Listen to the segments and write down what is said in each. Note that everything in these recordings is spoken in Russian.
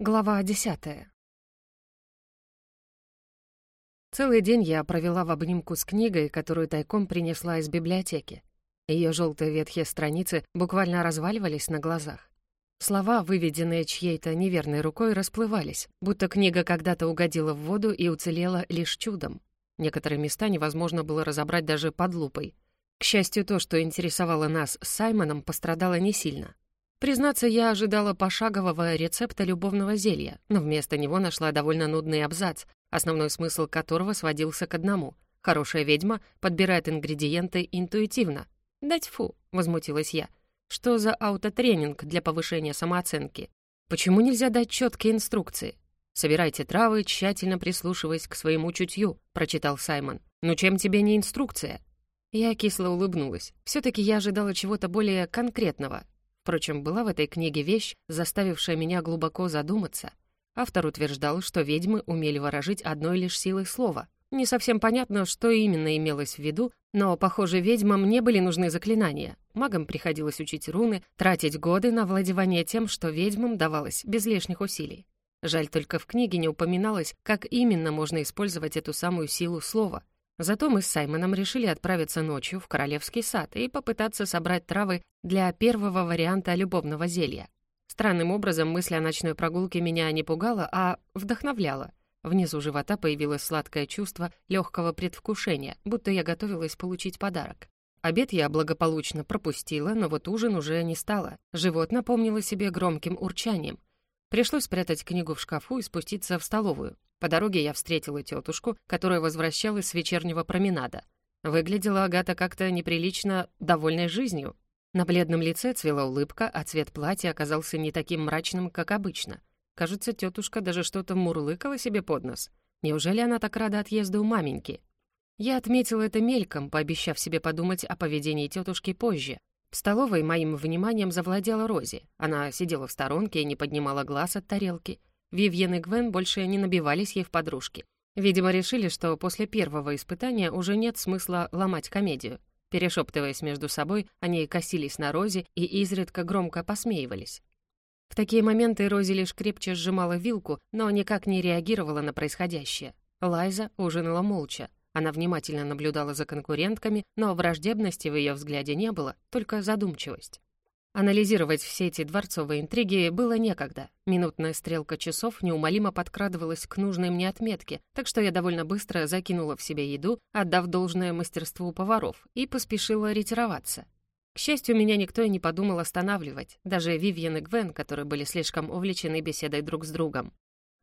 Глава десятая. Целый день я провела в обнимку с книгой, которую тайком принесла из библиотеки. Ее желтые ветхие страницы буквально разваливались на глазах. Слова, выведенные чьей-то неверной рукой, расплывались, будто книга когда-то угодила в воду и уцелела лишь чудом. Некоторые места невозможно было разобрать даже под лупой. К счастью, то, что интересовало нас с Саймоном, пострадало не сильно. Признаться, я ожидала пошагового рецепта любовного зелья, но вместо него нашла довольно нудный абзац, основной смысл которого сводился к одному. Хорошая ведьма подбирает ингредиенты интуитивно. «Дать фу», — возмутилась я. «Что за аутотренинг для повышения самооценки? Почему нельзя дать четкие инструкции?» «Собирайте травы, тщательно прислушиваясь к своему чутью», — прочитал Саймон. «Ну чем тебе не инструкция?» Я кисло улыбнулась. все таки я ожидала чего-то более конкретного, Впрочем, была в этой книге вещь, заставившая меня глубоко задуматься. Автор утверждал, что ведьмы умели выражить одной лишь силой слова. Не совсем понятно, что именно имелось в виду, но, похоже, ведьмам не были нужны заклинания. Магам приходилось учить руны, тратить годы на владевание тем, что ведьмам давалось без лишних усилий. Жаль, только в книге не упоминалось, как именно можно использовать эту самую силу слова — Зато мы с Саймоном решили отправиться ночью в Королевский сад и попытаться собрать травы для первого варианта любовного зелья. Странным образом мысль о ночной прогулке меня не пугала, а вдохновляла. Внизу живота появилось сладкое чувство легкого предвкушения, будто я готовилась получить подарок. Обед я благополучно пропустила, но вот ужин уже не стало. Живот напомнило себе громким урчанием. Пришлось спрятать книгу в шкафу и спуститься в столовую. По дороге я встретила тетушку, которая возвращалась с вечернего променада. Выглядела Агата как-то неприлично довольной жизнью. На бледном лице цвела улыбка, а цвет платья оказался не таким мрачным, как обычно. Кажется, тетушка даже что-то мурлыкала себе под нос. Неужели она так рада отъезду у маменьки? Я отметила это мельком, пообещав себе подумать о поведении тетушки позже. В столовой моим вниманием завладела Рози. Она сидела в сторонке и не поднимала глаз от тарелки. Вивьен и Гвен больше не набивались ей в подружки. Видимо, решили, что после первого испытания уже нет смысла ломать комедию. Перешептываясь между собой, они косились на Рози и изредка громко посмеивались. В такие моменты Рози лишь крепче сжимала вилку, но никак не реагировала на происходящее. Лайза ужинала молча. Она внимательно наблюдала за конкурентками, но враждебности в ее взгляде не было, только задумчивость. Анализировать все эти дворцовые интриги было некогда. Минутная стрелка часов неумолимо подкрадывалась к нужной мне отметке, так что я довольно быстро закинула в себя еду, отдав должное мастерству поваров, и поспешила ретироваться. К счастью, меня никто и не подумал останавливать, даже Вивьен и Гвен, которые были слишком увлечены беседой друг с другом.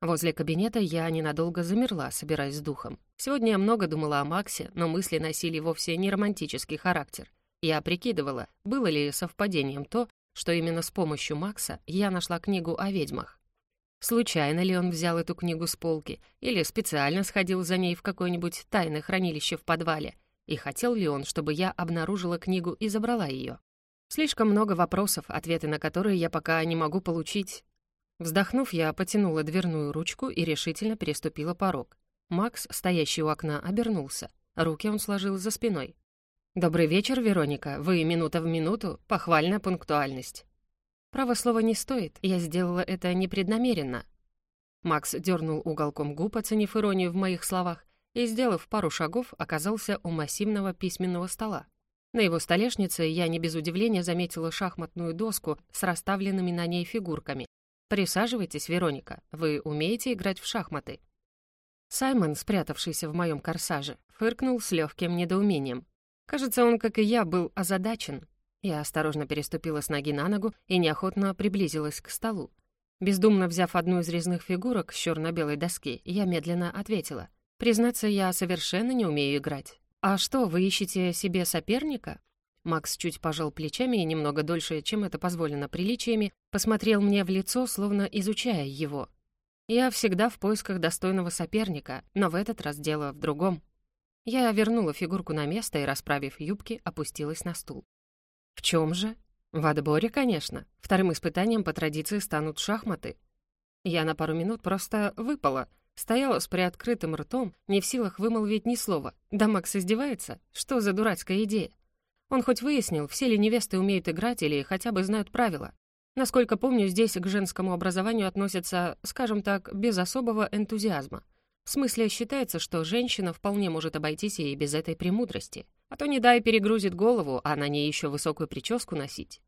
Возле кабинета я ненадолго замерла, собираясь с духом. Сегодня я много думала о Максе, но мысли носили вовсе не романтический характер — я прикидывала, было ли совпадением то, что именно с помощью Макса я нашла книгу о ведьмах. Случайно ли он взял эту книгу с полки или специально сходил за ней в какое-нибудь тайное хранилище в подвале, и хотел ли он, чтобы я обнаружила книгу и забрала ее? Слишком много вопросов, ответы на которые я пока не могу получить. Вздохнув, я потянула дверную ручку и решительно переступила порог. Макс, стоящий у окна, обернулся. Руки он сложил за спиной. «Добрый вечер, Вероника. Вы минута в минуту. Похвальная пунктуальность». Право слова не стоит, я сделала это непреднамеренно. Макс дернул уголком губ, оценив иронию в моих словах, и, сделав пару шагов, оказался у массивного письменного стола. На его столешнице я не без удивления заметила шахматную доску с расставленными на ней фигурками. «Присаживайтесь, Вероника, вы умеете играть в шахматы?» Саймон, спрятавшийся в моем корсаже, фыркнул с легким недоумением. Кажется, он, как и я, был озадачен. Я осторожно переступила с ноги на ногу и неохотно приблизилась к столу. Бездумно взяв одну из резных фигурок с черно-белой доски, я медленно ответила. «Признаться, я совершенно не умею играть. А что, вы ищете себе соперника?» Макс чуть пожал плечами и немного дольше, чем это позволено приличиями, посмотрел мне в лицо, словно изучая его. «Я всегда в поисках достойного соперника, но в этот раз дело в другом». Я вернула фигурку на место и, расправив юбки, опустилась на стул. «В чем же?» «В отборе, конечно. Вторым испытанием по традиции станут шахматы». Я на пару минут просто выпала, стояла с приоткрытым ртом, не в силах вымолвить ни слова. Да Макс издевается? Что за дурацкая идея? Он хоть выяснил, все ли невесты умеют играть или хотя бы знают правила. Насколько помню, здесь к женскому образованию относятся, скажем так, без особого энтузиазма. В смысле, считается, что женщина вполне может обойтись и без этой премудрости. А то не дай перегрузит голову, а на ней еще высокую прическу носить.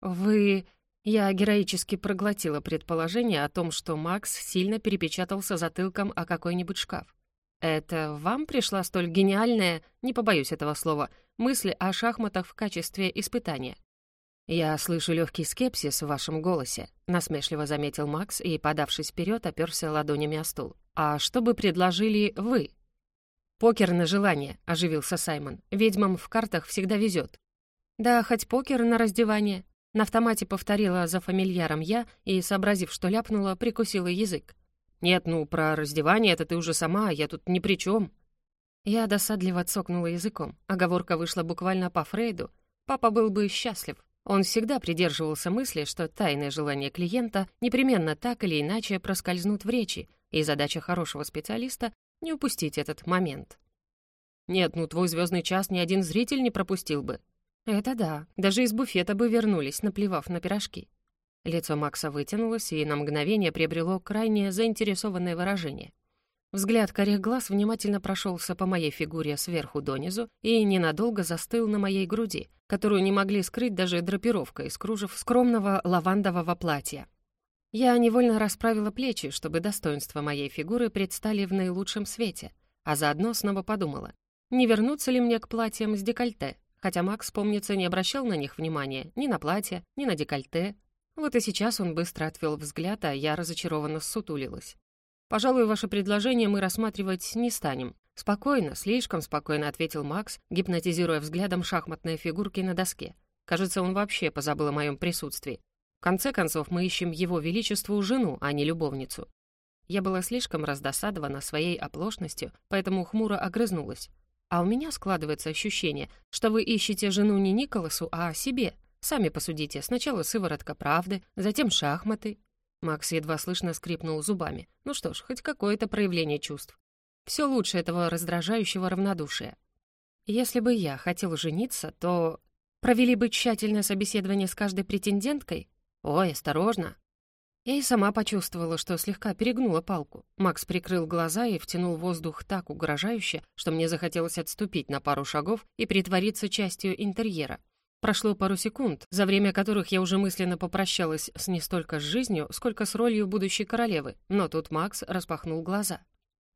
«Вы...» Я героически проглотила предположение о том, что Макс сильно перепечатался затылком о какой-нибудь шкаф. «Это вам пришла столь гениальная, не побоюсь этого слова, мысль о шахматах в качестве испытания?» «Я слышу легкий скепсис в вашем голосе», — насмешливо заметил Макс и, подавшись вперед, оперся ладонями о стул. «А что бы предложили вы?» «Покер на желание», — оживился Саймон. «Ведьмам в картах всегда везет». «Да, хоть покер на раздевание», на автомате повторила за фамильяром я и, сообразив, что ляпнула, прикусила язык. «Нет, ну, про раздевание это ты уже сама, я тут ни при чем. Я досадливо цокнула языком. Оговорка вышла буквально по Фрейду. Папа был бы счастлив. Он всегда придерживался мысли, что тайное желание клиента непременно так или иначе проскользнут в речи, и задача хорошего специалиста — не упустить этот момент. «Нет, ну твой звездный час ни один зритель не пропустил бы», «Это да. Даже из буфета бы вернулись, наплевав на пирожки». Лицо Макса вытянулось и на мгновение приобрело крайне заинтересованное выражение. Взгляд корих глаз внимательно прошелся по моей фигуре сверху донизу и ненадолго застыл на моей груди, которую не могли скрыть даже драпировка из кружев скромного лавандового платья. Я невольно расправила плечи, чтобы достоинства моей фигуры предстали в наилучшем свете, а заодно снова подумала, не вернуться ли мне к платьям с декольте, хотя Макс, помнится, не обращал на них внимания, ни на платье, ни на декольте. Вот и сейчас он быстро отвел взгляд, а я разочарованно ссутулилась. «Пожалуй, ваше предложение мы рассматривать не станем». «Спокойно, слишком спокойно», — ответил Макс, гипнотизируя взглядом шахматные фигурки на доске. Кажется, он вообще позабыл о моем присутствии. В конце концов, мы ищем его величеству жену, а не любовницу. Я была слишком раздосадована своей оплошностью, поэтому хмуро огрызнулась. А у меня складывается ощущение, что вы ищете жену не Николасу, а себе. Сами посудите. Сначала сыворотка правды, затем шахматы». Макс едва слышно скрипнул зубами. «Ну что ж, хоть какое-то проявление чувств. Все лучше этого раздражающего равнодушия. Если бы я хотел жениться, то... Провели бы тщательное собеседование с каждой претенденткой? Ой, осторожно, я и сама почувствовала, что слегка перегнула палку. Макс прикрыл глаза и втянул воздух так угрожающе, что мне захотелось отступить на пару шагов и притвориться частью интерьера. Прошло пару секунд, за время которых я уже мысленно попрощалась с не столько с жизнью, сколько с ролью будущей королевы, но тут Макс распахнул глаза.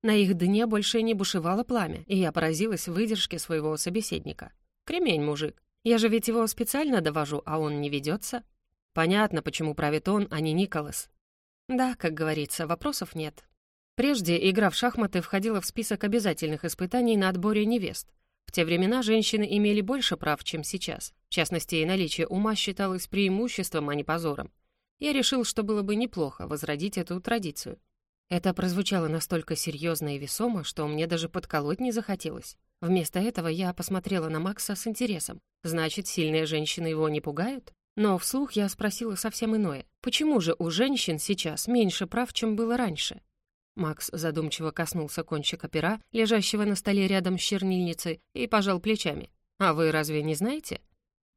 На их дне больше не бушевало пламя, и я поразилась выдержке своего собеседника. «Кремень, мужик. Я же ведь его специально довожу, а он не ведется. Понятно, почему правит он, а не Николас. Да, как говорится, вопросов нет. Прежде игра в шахматы входила в список обязательных испытаний на отборе невест. В те времена женщины имели больше прав, чем сейчас. В частности, наличие ума считалось преимуществом, а не позором. Я решил, что было бы неплохо возродить эту традицию. Это прозвучало настолько серьезно и весомо, что мне даже подколоть не захотелось. Вместо этого я посмотрела на Макса с интересом. Значит, сильные женщины его не пугают? Но вслух я спросила совсем иное. Почему же у женщин сейчас меньше прав, чем было раньше? Макс задумчиво коснулся кончика пера, лежащего на столе рядом с чернильницей, и пожал плечами. «А вы разве не знаете?»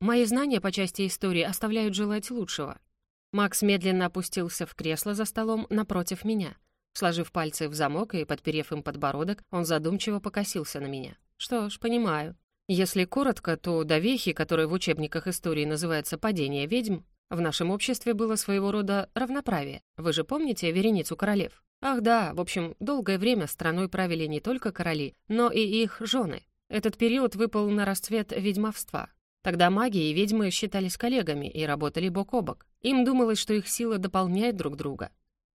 «Мои знания по части истории оставляют желать лучшего». Макс медленно опустился в кресло за столом напротив меня. Сложив пальцы в замок и подперев им подбородок, он задумчиво покосился на меня. «Что ж, понимаю. Если коротко, то до вехи, которая в учебниках истории называется «падение ведьм», в нашем обществе было своего рода равноправие. Вы же помните вереницу королев? Ах да, в общем, долгое время страной правили не только короли, но и их жены. Этот период выпал на расцвет ведьмовства. Тогда маги и ведьмы считались коллегами и работали бок о бок. Им думалось, что их сила дополняет друг друга.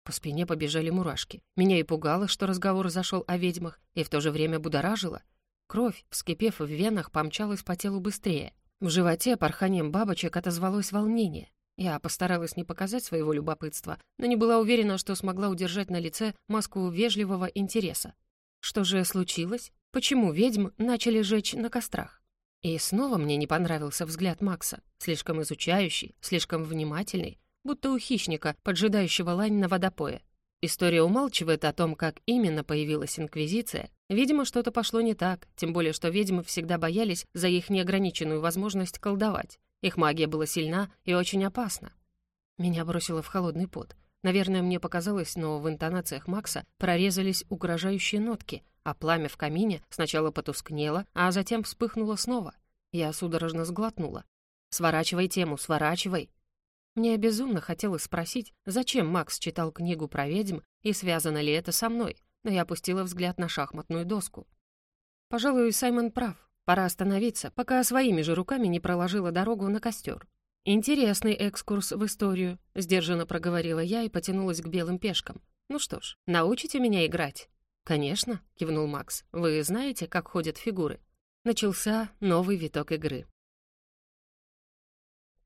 По спине побежали мурашки. Меня и пугало, что разговор зашел о ведьмах, и в то же время будоражило. Кровь, вскипев в венах, помчалась по телу быстрее. В животе порханием бабочек отозвалось волнение. Я постаралась не показать своего любопытства, но не была уверена, что смогла удержать на лице маску вежливого интереса. Что же случилось? Почему ведьм начали жечь на кострах? И снова мне не понравился взгляд Макса, слишком изучающий, слишком внимательный, будто у хищника, поджидающего лань на водопое. История умалчивает о том, как именно появилась Инквизиция. Видимо, что-то пошло не так, тем более, что ведьмы всегда боялись за их неограниченную возможность колдовать. Их магия была сильна и очень опасна. Меня бросило в холодный пот. Наверное, мне показалось, но в интонациях Макса прорезались угрожающие нотки, а пламя в камине сначала потускнело, а затем вспыхнуло снова. Я судорожно сглотнула. «Сворачивай тему, сворачивай!» Мне безумно хотелось спросить, зачем Макс читал книгу про ведьм и связано ли это со мной, но я опустила взгляд на шахматную доску. Пожалуй, Саймон прав. Пора остановиться, пока своими же руками не проложила дорогу на костер. «Интересный экскурс в историю», — сдержанно проговорила я и потянулась к белым пешкам. «Ну что ж, научите меня играть?» «Конечно», — кивнул Макс. «Вы знаете, как ходят фигуры?» Начался новый виток игры.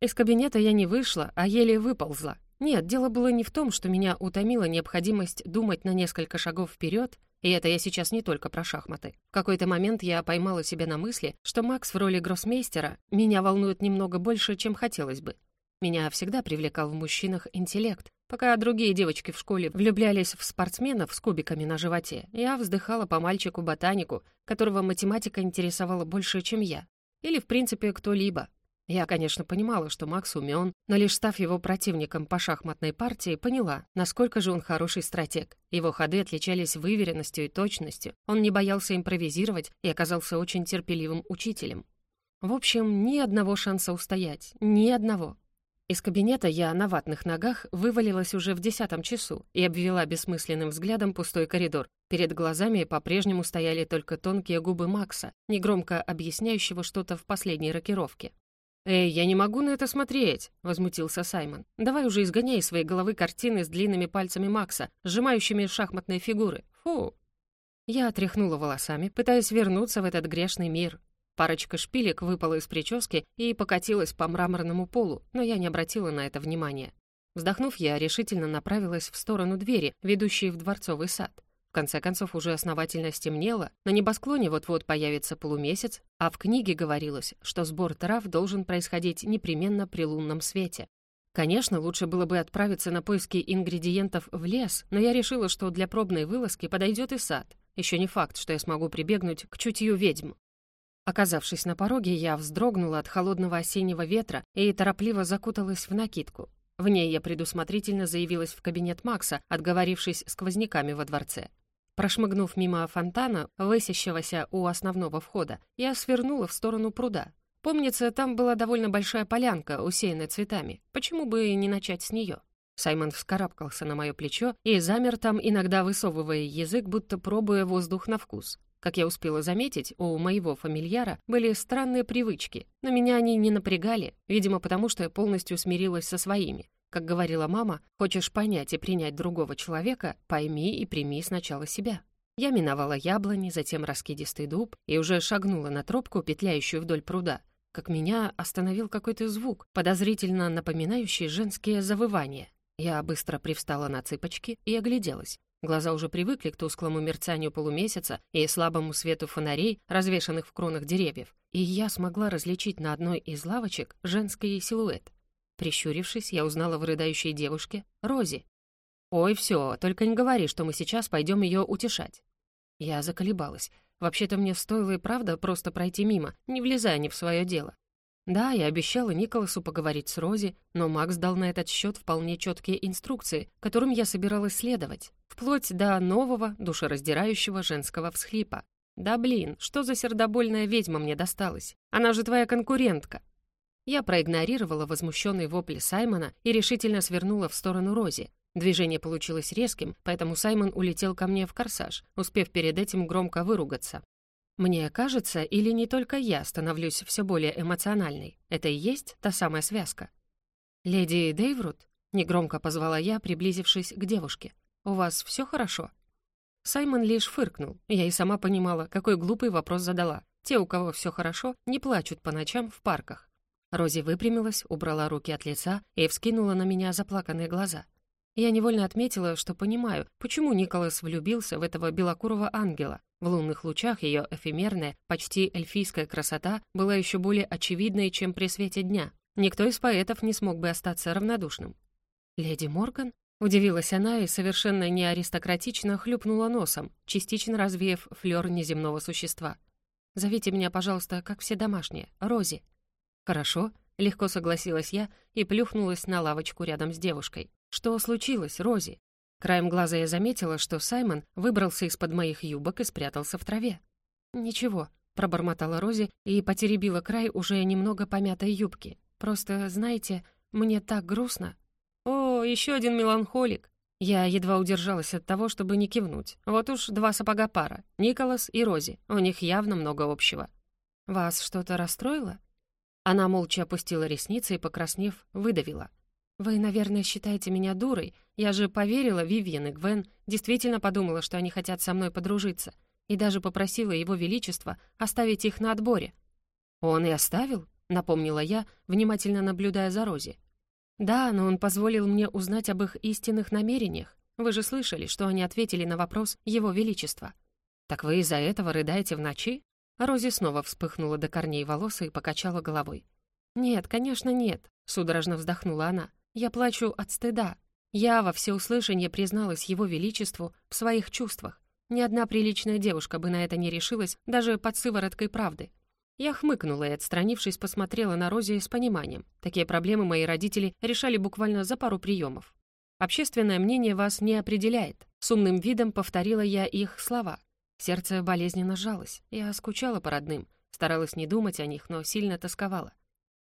Из кабинета я не вышла, а еле выползла. Нет, дело было не в том, что меня утомила необходимость думать на несколько шагов вперед, и это я сейчас не только про шахматы. В какой-то момент я поймала себя на мысли, что Макс в роли гроссмейстера меня волнует немного больше, чем хотелось бы. Меня всегда привлекал в мужчинах интеллект. Пока другие девочки в школе влюблялись в спортсменов с кубиками на животе, я вздыхала по мальчику-ботанику, которого математика интересовала больше, чем я. Или, в принципе, кто-либо. Я, конечно, понимала, что Макс умен, но лишь став его противником по шахматной партии, поняла, насколько же он хороший стратег. Его ходы отличались выверенностью и точностью, он не боялся импровизировать и оказался очень терпеливым учителем. В общем, ни одного шанса устоять, ни одного. Из кабинета я на ватных ногах вывалилась уже в десятом часу и обвела бессмысленным взглядом пустой коридор. Перед глазами по-прежнему стояли только тонкие губы Макса, негромко объясняющего что-то в последней рокировке. «Эй, я не могу на это смотреть!» — возмутился Саймон. «Давай уже изгоняй из своей головы картины с длинными пальцами Макса, сжимающими шахматные фигуры. Фу!» Я отряхнула волосами, пытаясь вернуться в этот грешный мир. Парочка шпилек выпала из прически и покатилась по мраморному полу, но я не обратила на это внимания. Вздохнув, я решительно направилась в сторону двери, ведущей в дворцовый сад конце концов, уже основательно стемнело, на небосклоне вот-вот появится полумесяц, а в книге говорилось, что сбор трав должен происходить непременно при лунном свете. Конечно, лучше было бы отправиться на поиски ингредиентов в лес, но я решила, что для пробной вылазки подойдет и сад. Еще не факт, что я смогу прибегнуть к чутью ведьм. Оказавшись на пороге, я вздрогнула от холодного осеннего ветра и торопливо закуталась в накидку. В ней я предусмотрительно заявилась в кабинет Макса, отговорившись сквозняками во дворце. Прошмыгнув мимо фонтана, высящегося у основного входа, я свернула в сторону пруда. Помнится, там была довольно большая полянка, усеянная цветами. Почему бы не начать с нее? Саймон вскарабкался на мое плечо и замер там, иногда высовывая язык, будто пробуя воздух на вкус. Как я успела заметить, у моего фамильяра были странные привычки, но меня они не напрягали, видимо, потому что я полностью смирилась со своими. Как говорила мама, хочешь понять и принять другого человека, пойми и прими сначала себя. Я миновала яблони, затем раскидистый дуб и уже шагнула на тропку, петляющую вдоль пруда, как меня остановил какой-то звук, подозрительно напоминающий женские завывания. Я быстро привстала на цыпочки и огляделась. Глаза уже привыкли к тусклому мерцанию полумесяца и слабому свету фонарей, развешанных в кронах деревьев, и я смогла различить на одной из лавочек женский силуэт. Прищурившись, я узнала в рыдающей девушке Рози. «Ой, все, только не говори, что мы сейчас пойдем ее утешать». Я заколебалась. Вообще-то мне стоило и правда просто пройти мимо, не влезая ни в свое дело. Да, я обещала Николасу поговорить с Рози, но Макс дал на этот счет вполне четкие инструкции, которым я собиралась следовать, вплоть до нового, душераздирающего женского всхлипа. «Да блин, что за сердобольная ведьма мне досталась? Она же твоя конкурентка!» Я проигнорировала возмущенный вопль Саймона и решительно свернула в сторону Рози. Движение получилось резким, поэтому Саймон улетел ко мне в корсаж, успев перед этим громко выругаться. Мне кажется, или не только я становлюсь все более эмоциональной. Это и есть та самая связка. «Леди Дейврут?» — негромко позвала я, приблизившись к девушке. «У вас все хорошо?» Саймон лишь фыркнул. Я и сама понимала, какой глупый вопрос задала. Те, у кого все хорошо, не плачут по ночам в парках. Рози выпрямилась, убрала руки от лица и вскинула на меня заплаканные глаза. Я невольно отметила, что понимаю, почему Николас влюбился в этого белокурого ангела. В лунных лучах ее эфемерная, почти эльфийская красота была еще более очевидной, чем при свете дня. Никто из поэтов не смог бы остаться равнодушным. «Леди Морган?» — удивилась она и совершенно не аристократично хлюпнула носом, частично развеяв флёр неземного существа. «Зовите меня, пожалуйста, как все домашние, Рози». «Хорошо», Легко согласилась я и плюхнулась на лавочку рядом с девушкой. «Что случилось, Рози?» Краем глаза я заметила, что Саймон выбрался из-под моих юбок и спрятался в траве. «Ничего», — пробормотала Рози и потеребила край уже немного помятой юбки. «Просто, знаете, мне так грустно». «О, еще один меланхолик!» Я едва удержалась от того, чтобы не кивнуть. Вот уж два сапога пара. Николас и Рози. У них явно много общего. «Вас что-то расстроило?» Она молча опустила ресницы и, покраснев, выдавила. «Вы, наверное, считаете меня дурой. Я же поверила Вивьен и Гвен, действительно подумала, что они хотят со мной подружиться, и даже попросила его величество оставить их на отборе». «Он и оставил?» — напомнила я, внимательно наблюдая за Рози. «Да, но он позволил мне узнать об их истинных намерениях. Вы же слышали, что они ответили на вопрос Его Величества». «Так вы из-за этого рыдаете в ночи?» Рози снова вспыхнула до корней волос и покачала головой. «Нет, конечно, нет», — судорожно вздохнула она. «Я плачу от стыда. Я во всеуслышание призналась Его Величеству в своих чувствах. Ни одна приличная девушка бы на это не решилась, даже под сывороткой правды. Я хмыкнула и, отстранившись, посмотрела на Рози с пониманием. Такие проблемы мои родители решали буквально за пару приемов. «Общественное мнение вас не определяет», — с умным видом повторила я их слова. Сердце болезненно сжалось. Я скучала по родным, старалась не думать о них, но сильно тосковала.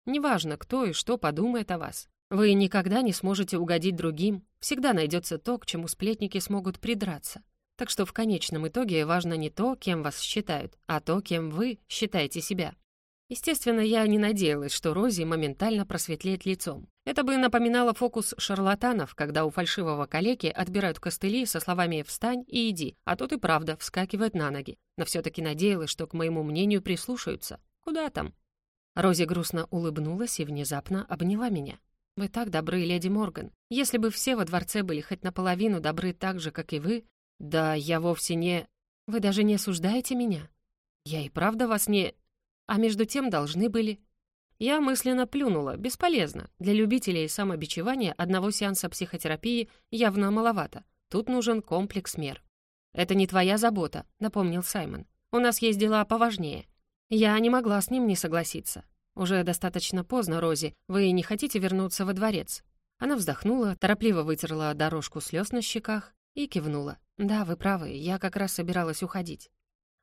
Неважно, кто и что подумает о вас. Вы никогда не сможете угодить другим, всегда найдется то, к чему сплетники смогут придраться. Так что в конечном итоге важно не то, кем вас считают, а то, кем вы считаете себя. Естественно, я не надеялась, что Рози моментально просветлеет лицом. Это бы напоминало фокус шарлатанов, когда у фальшивого калеки отбирают костыли со словами «встань и иди», а тот и правда вскакивает на ноги. Но все-таки надеялась, что к моему мнению прислушаются. Куда там? Рози грустно улыбнулась и внезапно обняла меня. «Вы так добры, леди Морган. Если бы все во дворце были хоть наполовину добры так же, как и вы...» «Да, я вовсе не...» «Вы даже не осуждаете меня?» «Я и правда вас не...» А между тем должны были. Я мысленно плюнула, бесполезно. Для любителей самобичевания одного сеанса психотерапии явно маловато. Тут нужен комплекс мер. «Это не твоя забота», — напомнил Саймон. «У нас есть дела поважнее». Я не могла с ним не согласиться. «Уже достаточно поздно, Рози. Вы не хотите вернуться во дворец?» Она вздохнула, торопливо вытерла дорожку слез на щеках и кивнула. «Да, вы правы, я как раз собиралась уходить.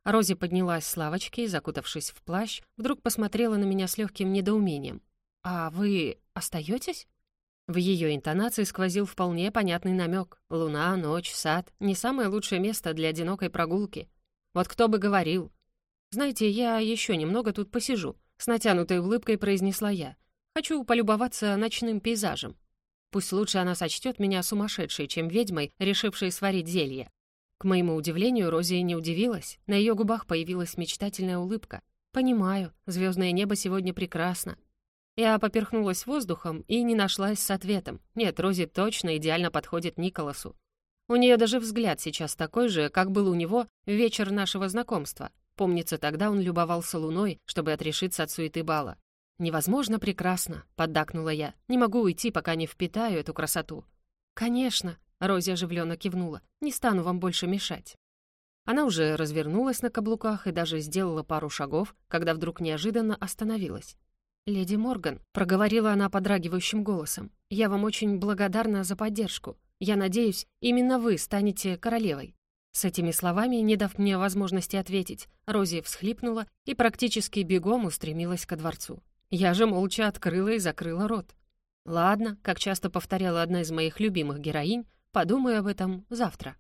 Рози поднялась с лавочки закутавшись в плащ, вдруг посмотрела на меня с легким недоумением. «А вы остаетесь?» В ее интонации сквозил вполне понятный намек. Луна, ночь, сад — не самое лучшее место для одинокой прогулки. Вот кто бы говорил. «Знаете, я еще немного тут посижу», — с натянутой улыбкой произнесла я. «Хочу полюбоваться ночным пейзажем. Пусть лучше она сочтет меня сумасшедшей, чем ведьмой, решившей сварить зелье. К моему удивлению, Рози не удивилась. На ее губах появилась мечтательная улыбка. «Понимаю, звездное небо сегодня прекрасно». Я поперхнулась воздухом и не нашлась с ответом. Нет, Рози точно идеально подходит Николасу. У нее даже взгляд сейчас такой же, как был у него в вечер нашего знакомства. Помнится, тогда он любовался луной, чтобы отрешиться от суеты бала. «Невозможно прекрасно», — поддакнула я. «Не могу уйти, пока не впитаю эту красоту». «Конечно», Рози оживленно кивнула. «Не стану вам больше мешать». Она уже развернулась на каблуках и даже сделала пару шагов, когда вдруг неожиданно остановилась. «Леди Морган», — проговорила она подрагивающим голосом, «я вам очень благодарна за поддержку. Я надеюсь, именно вы станете королевой». С этими словами, не дав мне возможности ответить, Рози всхлипнула и практически бегом устремилась ко дворцу. Я же молча открыла и закрыла рот. Ладно, как часто повторяла одна из моих любимых героинь, Подумаю об этом завтра.